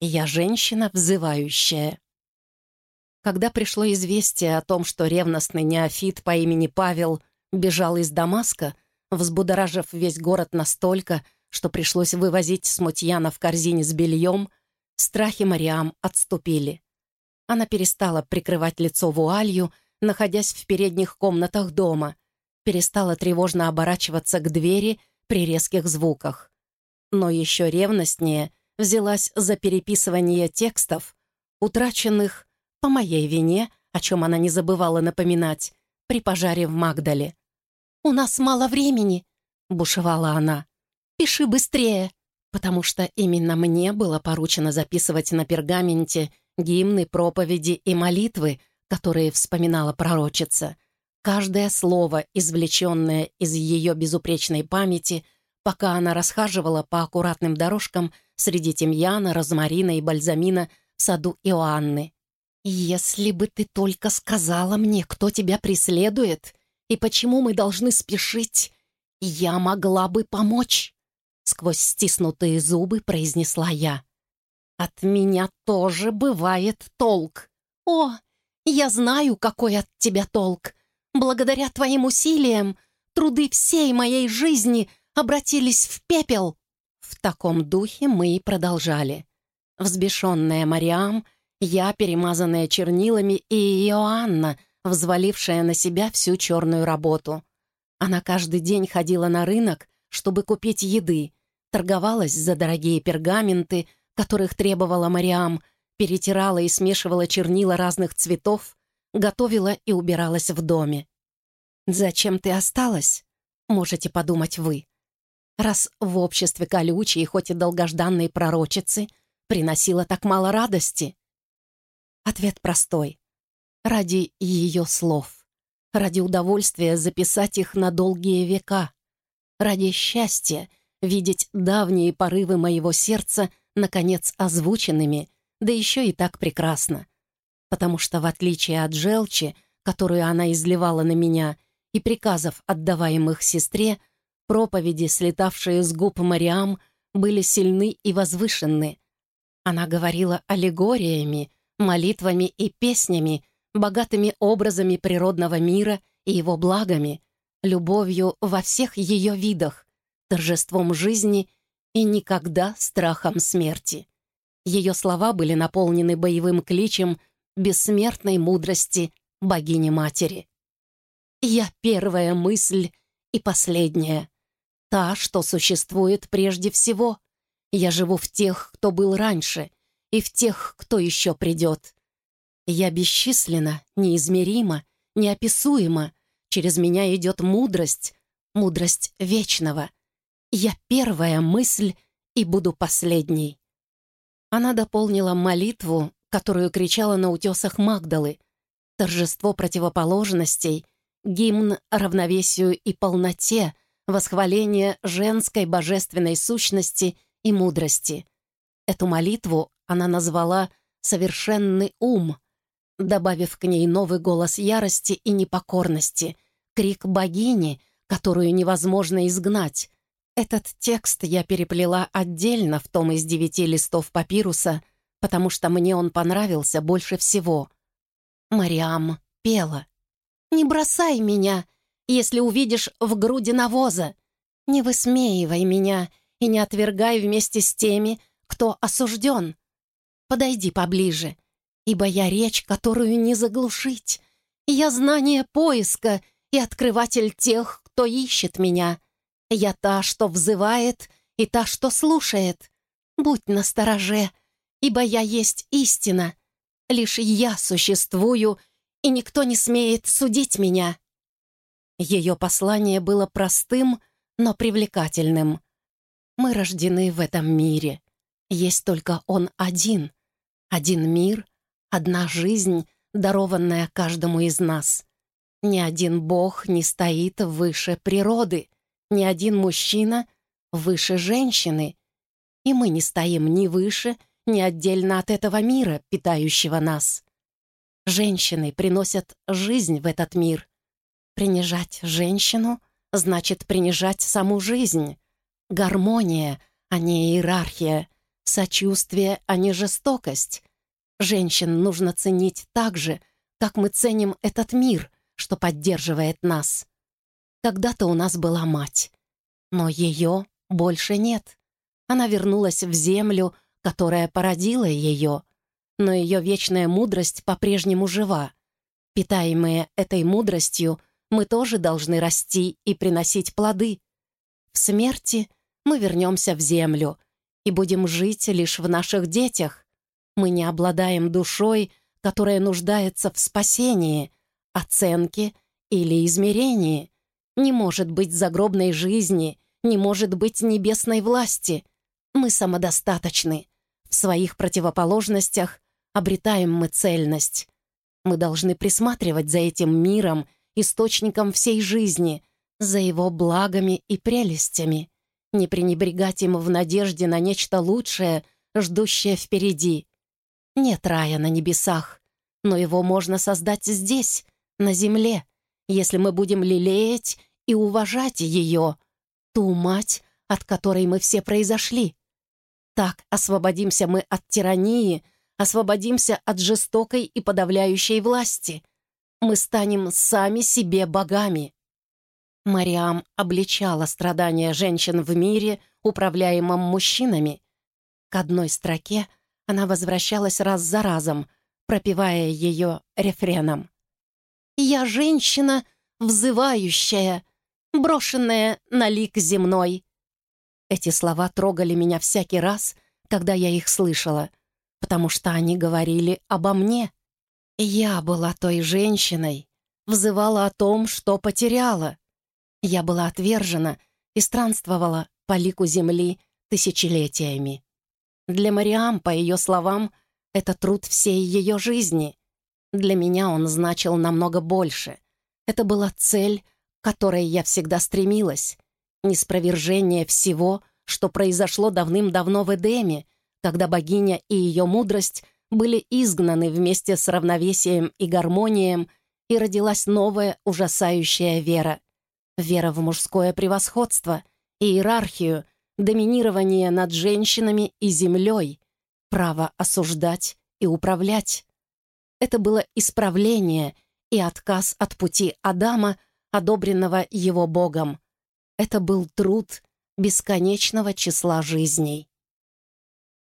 Я женщина, взывающая. Когда пришло известие о том, что ревностный неофит по имени Павел бежал из Дамаска, взбудоражив весь город настолько, что пришлось вывозить смутьяна в корзине с бельем, страхи Мариам отступили. Она перестала прикрывать лицо вуалью, находясь в передних комнатах дома, перестала тревожно оборачиваться к двери при резких звуках. Но еще ревностнее взялась за переписывание текстов, утраченных по моей вине, о чем она не забывала напоминать, при пожаре в Магдале. «У нас мало времени», — бушевала она. «Пиши быстрее», потому что именно мне было поручено записывать на пергаменте гимны, проповеди и молитвы, которые вспоминала пророчица. Каждое слово, извлеченное из ее безупречной памяти, пока она расхаживала по аккуратным дорожкам среди тимьяна, розмарина и бальзамина в саду Иоанны. «Если бы ты только сказала мне, кто тебя преследует и почему мы должны спешить, я могла бы помочь», — сквозь стиснутые зубы произнесла я. «От меня тоже бывает толк. О, я знаю, какой от тебя толк. Благодаря твоим усилиям труды всей моей жизни обратились в пепел». В таком духе мы и продолжали. Взбешенная Мариам — я, перемазанная чернилами, и Иоанна, взвалившая на себя всю черную работу. Она каждый день ходила на рынок, чтобы купить еды, торговалась за дорогие пергаменты, которых требовала Мариам, перетирала и смешивала чернила разных цветов, готовила и убиралась в доме. «Зачем ты осталась?» — можете подумать вы. Раз в обществе колючей, хоть и долгожданной пророчицы, приносила так мало радости. Ответ простой. Ради ее слов. Ради удовольствия записать их на долгие века. Ради счастья видеть давние порывы моего сердца наконец озвученными, да еще и так прекрасно. Потому что, в отличие от желчи, которую она изливала на меня, и приказов, отдаваемых сестре, проповеди, слетавшие с губ Мариам, были сильны и возвышенны. Она говорила аллегориями, молитвами и песнями, богатыми образами природного мира и его благами, любовью во всех ее видах, торжеством жизни и никогда страхом смерти. Ее слова были наполнены боевым кличем бессмертной мудрости богини-матери. «Я первая мысль и последняя, та, что существует прежде всего. Я живу в тех, кто был раньше, и в тех, кто еще придет. Я бесчисленно, неизмеримо, неописуемо. Через меня идет мудрость, мудрость вечного. Я первая мысль и буду последней. Она дополнила молитву, которую кричала на утесах Магдалы, торжество противоположностей, гимн равновесию и полноте, восхваление женской божественной сущности и мудрости. Эту молитву она назвала «совершенный ум», добавив к ней новый голос ярости и непокорности, крик богини, которую невозможно изгнать. Этот текст я переплела отдельно в том из девяти листов папируса, потому что мне он понравился больше всего. Мариам пела. «Не бросай меня, если увидишь в груди навоза. Не высмеивай меня и не отвергай вместе с теми, кто осужден. Подойди поближе, ибо я речь, которую не заглушить. Я знание поиска и открыватель тех, кто ищет меня. Я та, что взывает, и та, что слушает. Будь настороже, ибо я есть истина. Лишь я существую, и никто не смеет судить меня». Ее послание было простым, но привлекательным. «Мы рождены в этом мире. Есть только он один, один мир, одна жизнь, дарованная каждому из нас. Ни один бог не стоит выше природы, ни один мужчина выше женщины. И мы не стоим ни выше, ни отдельно от этого мира, питающего нас. Женщины приносят жизнь в этот мир. Принижать женщину значит принижать саму жизнь. Гармония, а не иерархия — Сочувствие, а не жестокость. Женщин нужно ценить так же, как мы ценим этот мир, что поддерживает нас. Когда-то у нас была мать, но ее больше нет. Она вернулась в землю, которая породила ее, но ее вечная мудрость по-прежнему жива. Питаемые этой мудростью, мы тоже должны расти и приносить плоды. В смерти мы вернемся в землю и будем жить лишь в наших детях. Мы не обладаем душой, которая нуждается в спасении, оценке или измерении. Не может быть загробной жизни, не может быть небесной власти. Мы самодостаточны. В своих противоположностях обретаем мы цельность. Мы должны присматривать за этим миром, источником всей жизни, за его благами и прелестями, не пренебрегать им в надежде на нечто лучшее, ждущее впереди. Нет рая на небесах, но его можно создать здесь, на земле, если мы будем лелеять и уважать ее, ту мать, от которой мы все произошли. Так освободимся мы от тирании, освободимся от жестокой и подавляющей власти. Мы станем сами себе богами. Мариам обличала страдания женщин в мире, управляемом мужчинами. К одной строке она возвращалась раз за разом, пропевая ее рефреном. «Я женщина, взывающая, брошенная на лик земной». Эти слова трогали меня всякий раз, когда я их слышала, потому что они говорили обо мне. Я была той женщиной, взывала о том, что потеряла. Я была отвержена и странствовала по лику земли тысячелетиями. Для Мариам, по ее словам, это труд всей ее жизни. Для меня он значил намного больше. Это была цель, к которой я всегда стремилась. Неспровержение всего, что произошло давным-давно в Эдеме, когда богиня и ее мудрость — были изгнаны вместе с равновесием и гармонием, и родилась новая ужасающая вера. Вера в мужское превосходство, иерархию, доминирование над женщинами и землей, право осуждать и управлять. Это было исправление и отказ от пути Адама, одобренного его Богом. Это был труд бесконечного числа жизней.